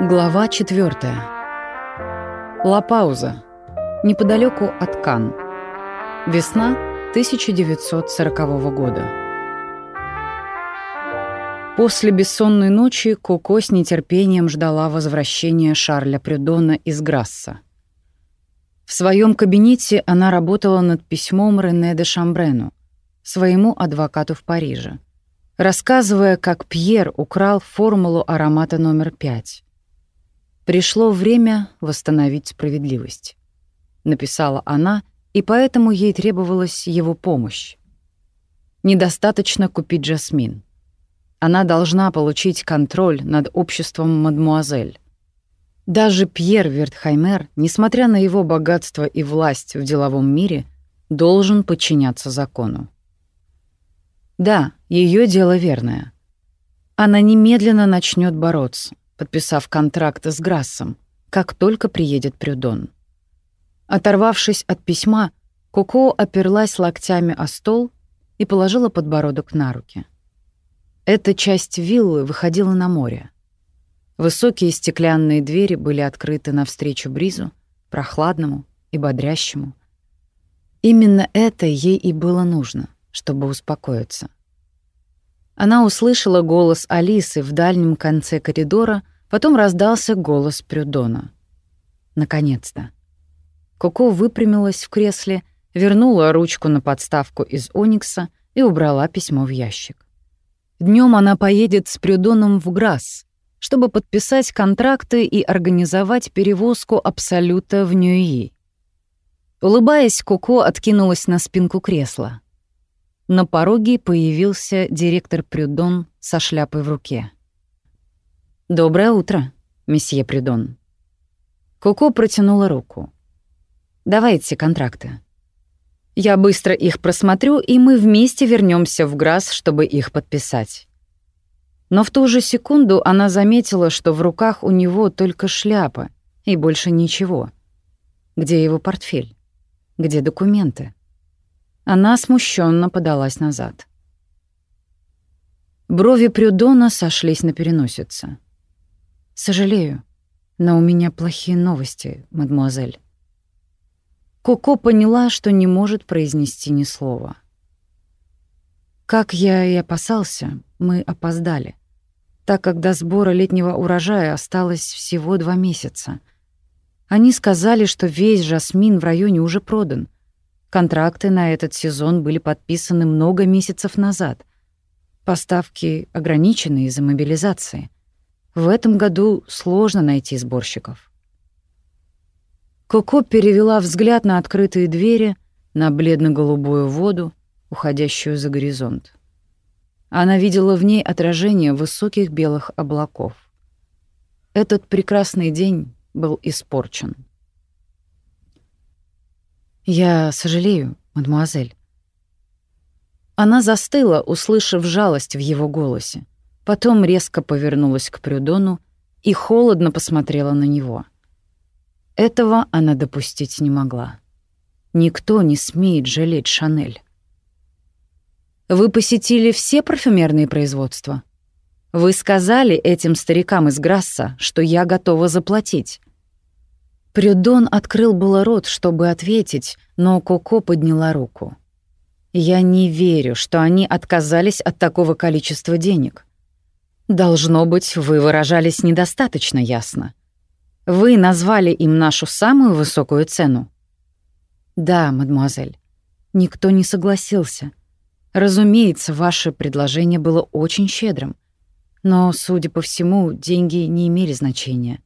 Глава 4. Ла-Пауза. Неподалеку от Кан. Весна 1940 года. После бессонной ночи Коко с нетерпением ждала возвращения Шарля Прюдона из Грасса. В своем кабинете она работала над письмом Рене де Шамбрену, своему адвокату в Париже, рассказывая, как Пьер украл формулу аромата номер пять. «Пришло время восстановить справедливость», — написала она, и поэтому ей требовалась его помощь. Недостаточно купить жасмин. Она должна получить контроль над обществом мадмуазель. Даже Пьер Вертхаймер, несмотря на его богатство и власть в деловом мире, должен подчиняться закону. Да, ее дело верное. Она немедленно начнет бороться, подписав контракт с Грассом, как только приедет Прюдон. Оторвавшись от письма, Коко оперлась локтями о стол и положила подбородок на руки. Эта часть виллы выходила на море. Высокие стеклянные двери были открыты навстречу бризу, прохладному и бодрящему. Именно это ей и было нужно, чтобы успокоиться. Она услышала голос Алисы в дальнем конце коридора, потом раздался голос Прюдона. Наконец-то. Коко выпрямилась в кресле, вернула ручку на подставку из оникса и убрала письмо в ящик. Днем она поедет с Прюдоном в Грасс, чтобы подписать контракты и организовать перевозку Абсолюта в Ньюи. Улыбаясь, Коко откинулась на спинку кресла. На пороге появился директор Прюдон со шляпой в руке. «Доброе утро, месье Прюдон». Коко протянула руку. «Давайте контракты. Я быстро их просмотрю, и мы вместе вернемся в ГРАС, чтобы их подписать». Но в ту же секунду она заметила, что в руках у него только шляпа и больше ничего. Где его портфель? Где документы? Она смущенно подалась назад. Брови Прюдона сошлись на переносице. «Сожалею, но у меня плохие новости, мадемуазель». Коко поняла, что не может произнести ни слова. Как я и опасался, мы опоздали, так как до сбора летнего урожая осталось всего два месяца. Они сказали, что весь жасмин в районе уже продан. Контракты на этот сезон были подписаны много месяцев назад. Поставки ограничены из-за мобилизации. В этом году сложно найти сборщиков. Коко перевела взгляд на открытые двери, на бледно-голубую воду, уходящую за горизонт. Она видела в ней отражение высоких белых облаков. Этот прекрасный день был испорчен. «Я сожалею, мадемуазель». Она застыла, услышав жалость в его голосе, потом резко повернулась к Прюдону и холодно посмотрела на него — этого она допустить не могла. Никто не смеет жалеть Шанель. Вы посетили все парфюмерные производства? Вы сказали этим старикам из Грасса, что я готова заплатить. Прюдон открыл было рот, чтобы ответить, но Коко подняла руку. Я не верю, что они отказались от такого количества денег. Должно быть, вы выражались недостаточно ясно. Вы назвали им нашу самую высокую цену. Да, мадемуазель. Никто не согласился. Разумеется, ваше предложение было очень щедрым. Но, судя по всему, деньги не имели значения.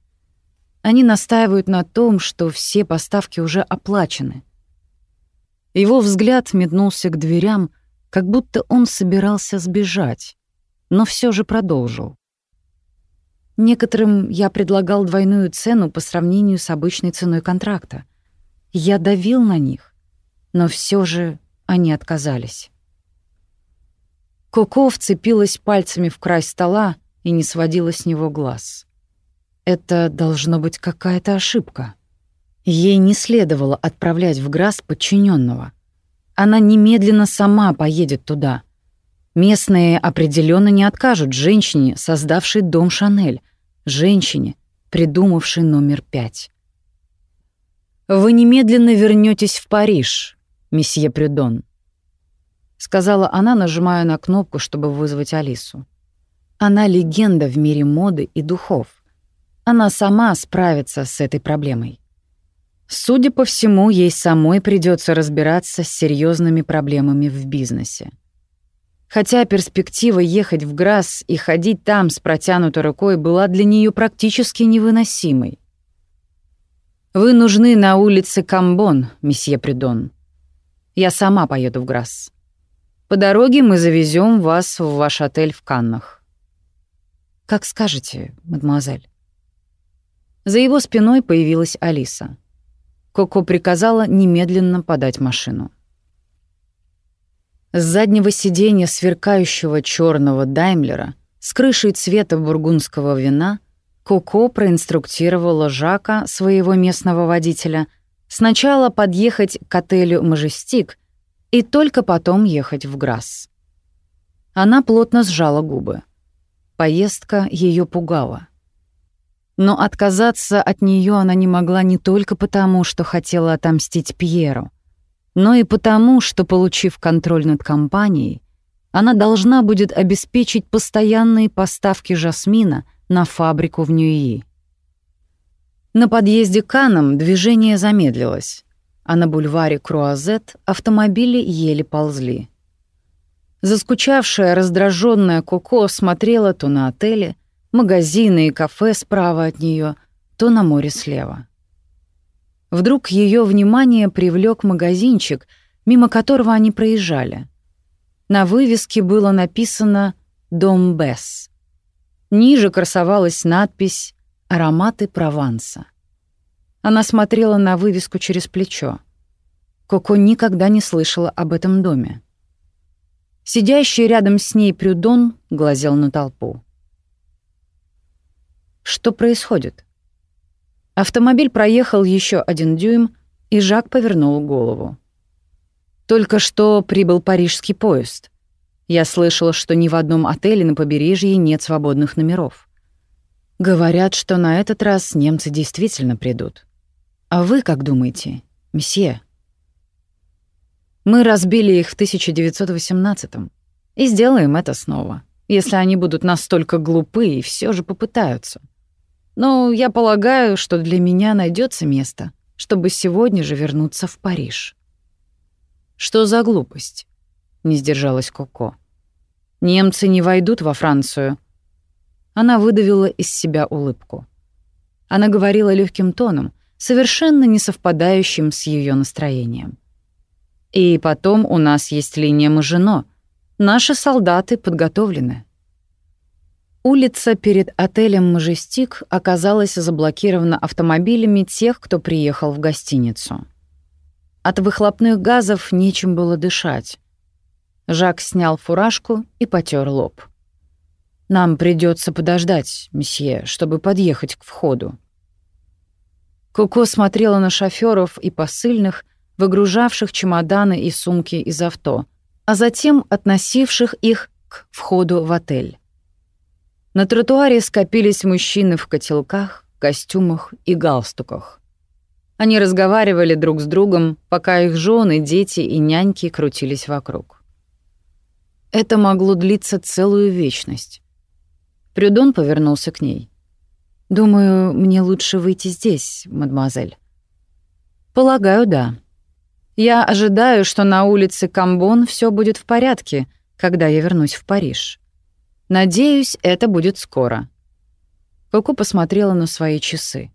Они настаивают на том, что все поставки уже оплачены. Его взгляд метнулся к дверям, как будто он собирался сбежать, но все же продолжил. Некоторым я предлагал двойную цену по сравнению с обычной ценой контракта. Я давил на них, но все же они отказались. Коко вцепилась пальцами в край стола и не сводила с него глаз. Это должно быть какая-то ошибка. Ей не следовало отправлять в Грас подчиненного. Она немедленно сама поедет туда — Местные определенно не откажут женщине, создавшей дом Шанель, женщине, придумавший номер пять. «Вы немедленно вернетесь в Париж, месье Прюдон», — сказала она, нажимая на кнопку, чтобы вызвать Алису. «Она легенда в мире моды и духов. Она сама справится с этой проблемой. Судя по всему, ей самой придется разбираться с серьезными проблемами в бизнесе. Хотя перспектива ехать в Грасс и ходить там с протянутой рукой была для нее практически невыносимой. «Вы нужны на улице Камбон, месье Придон. Я сама поеду в Грасс. По дороге мы завезем вас в ваш отель в Каннах». «Как скажете, мадемуазель». За его спиной появилась Алиса — Коко приказала немедленно подать машину. С заднего сиденья сверкающего черного Даймлера с крышей цвета бургундского вина Коко проинструктировала Жака, своего местного водителя, сначала подъехать к отелю «Мажестик» и только потом ехать в Грасс. Она плотно сжала губы. Поездка ее пугала. Но отказаться от нее она не могла не только потому, что хотела отомстить Пьеру, но и потому, что, получив контроль над компанией, она должна будет обеспечить постоянные поставки жасмина на фабрику в Ньюи. На подъезде к Канам движение замедлилось, а на бульваре Круазет автомобили еле ползли. Заскучавшая, раздраженная Коко смотрела то на отели, магазины и кафе справа от нее, то на море слева. Вдруг ее внимание привлек магазинчик, мимо которого они проезжали. На вывеске было написано «Дом Бесс». Ниже красовалась надпись «Ароматы Прованса». Она смотрела на вывеску через плечо. Коко никогда не слышала об этом доме. Сидящий рядом с ней Прюдон глазел на толпу. Что происходит? Автомобиль проехал еще один дюйм, и Жак повернул голову. Только что прибыл парижский поезд. Я слышала, что ни в одном отеле на побережье нет свободных номеров. Говорят, что на этот раз немцы действительно придут. А вы как думаете, месье? Мы разбили их в 1918-м и сделаем это снова, если они будут настолько глупы и все же попытаются. Но я полагаю, что для меня найдется место, чтобы сегодня же вернуться в Париж. Что за глупость? Не сдержалась Коко. Немцы не войдут во Францию. Она выдавила из себя улыбку. Она говорила легким тоном, совершенно не совпадающим с ее настроением. И потом у нас есть линия Мажино. Наши солдаты подготовлены. Улица перед отелем «Мажестик» оказалась заблокирована автомобилями тех, кто приехал в гостиницу. От выхлопных газов нечем было дышать. Жак снял фуражку и потер лоб. «Нам придется подождать, месье, чтобы подъехать к входу». Коко смотрела на шофёров и посыльных, выгружавших чемоданы и сумки из авто, а затем относивших их к входу в отель. На тротуаре скопились мужчины в котелках, костюмах и галстуках. Они разговаривали друг с другом, пока их жены, дети и няньки крутились вокруг. Это могло длиться целую вечность. Прюдон повернулся к ней. «Думаю, мне лучше выйти здесь, мадемуазель». «Полагаю, да. Я ожидаю, что на улице Камбон все будет в порядке, когда я вернусь в Париж. Надеюсь, это будет скоро. Коко посмотрела на свои часы.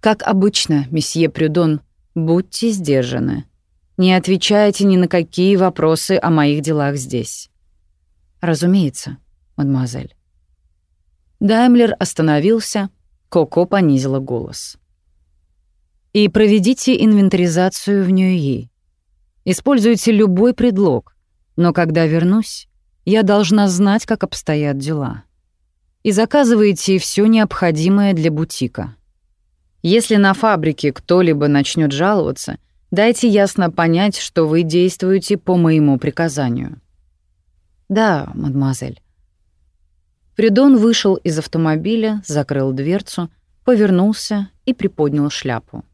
Как обычно, месье Прюдон, будьте сдержаны. Не отвечайте ни на какие вопросы о моих делах здесь. Разумеется, мадемуазель. Даймлер остановился, Коко понизила голос. И проведите инвентаризацию в Ньюи. Используйте любой предлог, но когда вернусь, я должна знать, как обстоят дела. И заказываете все необходимое для бутика. Если на фабрике кто-либо начнет жаловаться, дайте ясно понять, что вы действуете по моему приказанию. Да, мадемуазель. Придон вышел из автомобиля, закрыл дверцу, повернулся и приподнял шляпу.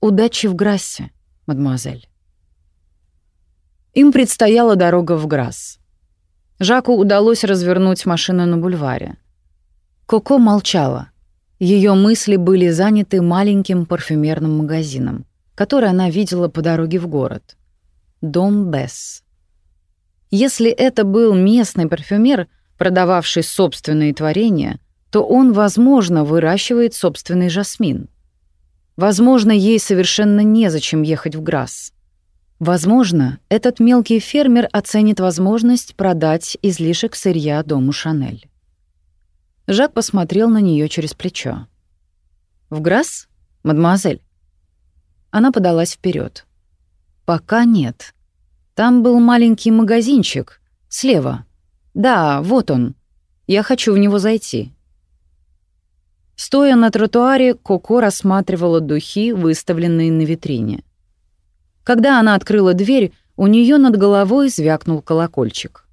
«Удачи в Грассе, мадемуазель». Им предстояла дорога в Грасс. Жаку удалось развернуть машину на бульваре. Коко молчала. Ее мысли были заняты маленьким парфюмерным магазином, который она видела по дороге в город. Дом Бесс. Если это был местный парфюмер, продававший собственные творения, то он, возможно, выращивает собственный жасмин. Возможно, ей совершенно незачем ехать в Грасс. Возможно, этот мелкий фермер оценит возможность продать излишек сырья дому Шанель. Жак посмотрел на нее через плечо. «В Грасс, мадемуазель?» Она подалась вперед. «Пока нет. Там был маленький магазинчик. Слева. Да, вот он. Я хочу в него зайти». Стоя на тротуаре, Коко рассматривала духи, выставленные на витрине. Когда она открыла дверь, у нее над головой звякнул колокольчик.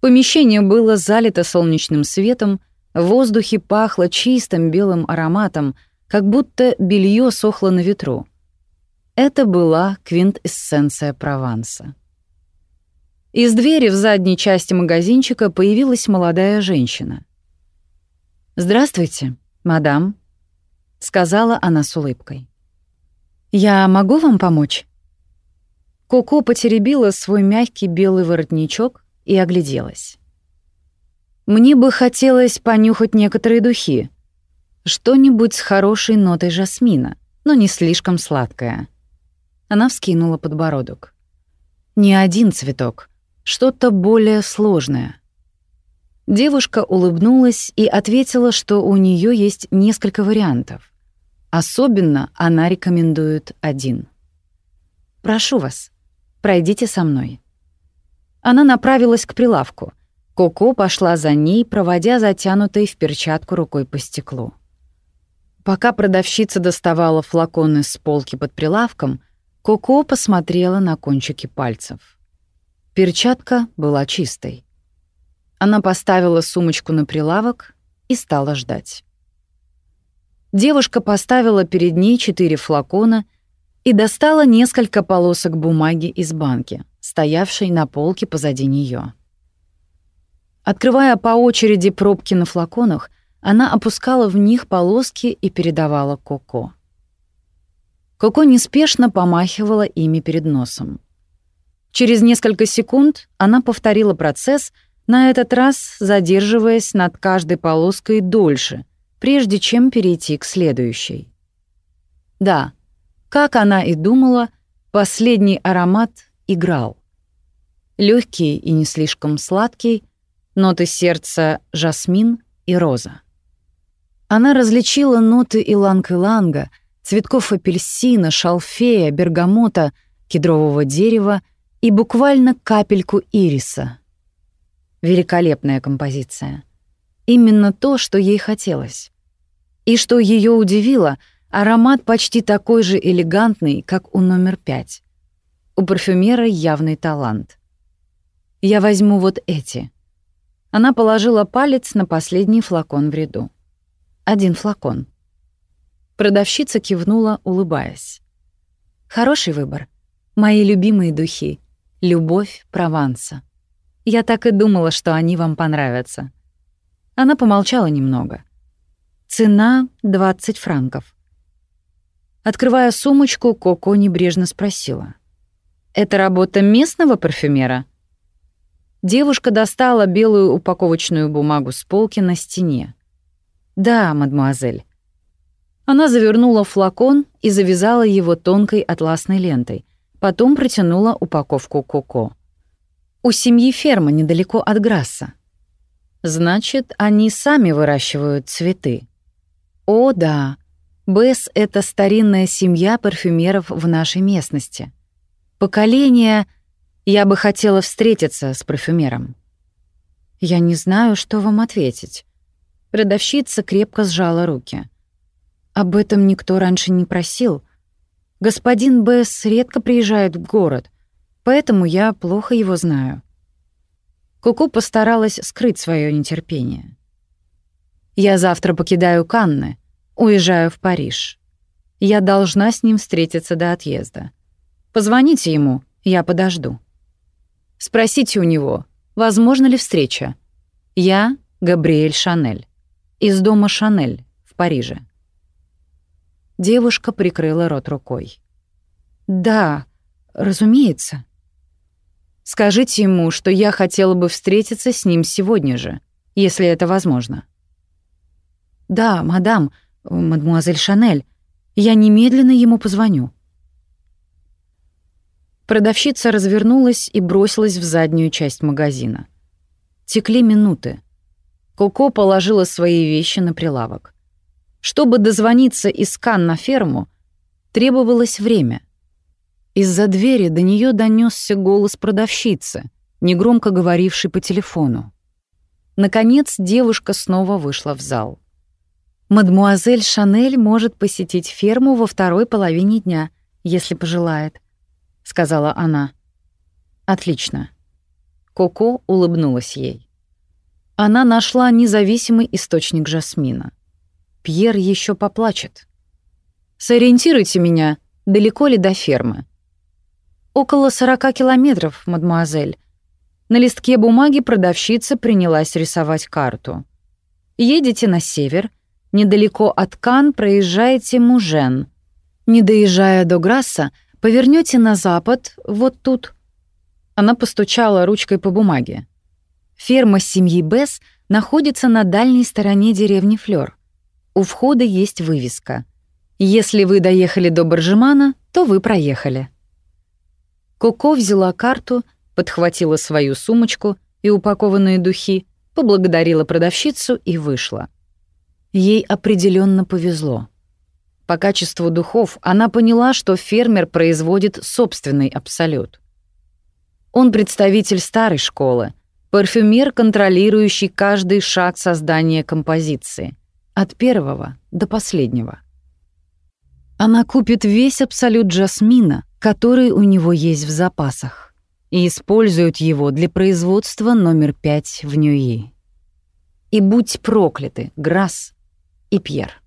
Помещение было залито солнечным светом, в воздухе пахло чистым белым ароматом, как будто белье сохло на ветру. Это была квинтэссенция Прованса. Из двери в задней части магазинчика появилась молодая женщина. «Здравствуйте, мадам», — сказала она с улыбкой. «Я могу вам помочь?» Коко потеребила свой мягкий белый воротничок и огляделась. «Мне бы хотелось понюхать некоторые духи. Что-нибудь с хорошей нотой жасмина, но не слишком сладкое». Она вскинула подбородок. «Не один цветок, что-то более сложное». Девушка улыбнулась и ответила, что у нее есть несколько вариантов. Особенно она рекомендует один. «Прошу вас, Пройдите со мной». Она направилась к прилавку. Коко пошла за ней, проводя затянутой в перчатку рукой по стеклу. Пока продавщица доставала флаконы с полки под прилавком, Коко посмотрела на кончики пальцев. Перчатка была чистой. Она поставила сумочку на прилавок и стала ждать. Девушка поставила перед ней четыре флакона — и достала несколько полосок бумаги из банки, стоявшей на полке позади нее. Открывая по очереди пробки на флаконах, она опускала в них полоски и передавала Коко. Коко неспешно помахивала ими перед носом. Через несколько секунд она повторила процесс, на этот раз задерживаясь над каждой полоской дольше, прежде чем перейти к следующей. Да, как она и думала, последний аромат играл. Легкий и не слишком сладкий, ноты сердца жасмин и роза. Она различила ноты иланг-иланга, цветков апельсина, шалфея, бергамота, кедрового дерева и буквально капельку ириса. Великолепная композиция. Именно то, что ей хотелось. И что ее удивило — Аромат почти такой же элегантный, как у номер пять. У парфюмера явный талант. Я возьму вот эти. Она положила палец на последний флакон в ряду. Один флакон. Продавщица кивнула, улыбаясь. Хороший выбор. Мои любимые духи. Любовь Прованса. Я так и думала, что они вам понравятся. Она помолчала немного. Цена — 20 франков. Открывая сумочку, Коко небрежно спросила. «Это работа местного парфюмера?» Девушка достала белую упаковочную бумагу с полки на стене. «Да, мадемуазель». Она завернула флакон и завязала его тонкой атласной лентой, потом протянула упаковку Коко. «У семьи ферма недалеко от Грасса. Значит, они сами выращивают цветы». «О, да», Бэс — это старинная семья парфюмеров в нашей местности. Поколение... Я бы хотела встретиться с парфюмером. Я не знаю, что вам ответить. Продавщица крепко сжала руки. Об этом никто раньше не просил. Господин Бэс редко приезжает в город, поэтому я плохо его знаю. Куку постаралась скрыть свое нетерпение. «Я завтра покидаю Канны», Уезжаю в Париж. Я должна с ним встретиться до отъезда. Позвоните ему, я подожду. Спросите у него, возможно ли встреча. Я Габриэль Шанель. Из дома Шанель в Париже. Девушка прикрыла рот рукой. «Да, разумеется». «Скажите ему, что я хотела бы встретиться с ним сегодня же, если это возможно». «Да, мадам, мадмуазель Шанель, я немедленно ему позвоню». Продавщица развернулась и бросилась в заднюю часть магазина. Текли минуты. Коко положила свои вещи на прилавок. Чтобы дозвониться из Кан на ферму, требовалось время. Из-за двери до нее донесся голос продавщицы, негромко говорившей по телефону. Наконец девушка снова вышла в зал. «Мадмуазель Шанель может посетить ферму во второй половине дня, если пожелает», — сказала она. «Отлично». Коко улыбнулась ей. Она нашла независимый источник жасмина. Пьер еще поплачет. «Сориентируйте меня, далеко ли до фермы?» «Около сорока километров, мадемуазель». На листке бумаги продавщица принялась рисовать карту. «Едете на север, недалеко от Кан проезжаете Мужен. Не доезжая до Грасса, повернете на запад, вот тут». Она постучала ручкой по бумаге. Ферма семьи Бесс находится на дальней стороне деревни Флёр. У входа есть вывеска. Если вы доехали до Боржемана, то вы проехали. Коко взяла карту, подхватила свою сумочку и упакованные духи, поблагодарила продавщицу и вышла. Ей определенно повезло. По качеству духов она поняла, что фермер производит собственный абсолют. Он представитель старой школы, парфюмер, контролирующий каждый шаг создания композиции — от первого до последнего. Она купит весь абсолют жасмина, который у него есть в запасах, и использует его для производства номер пять в Ньюи. И будь прокляты, Грасс и Пьер.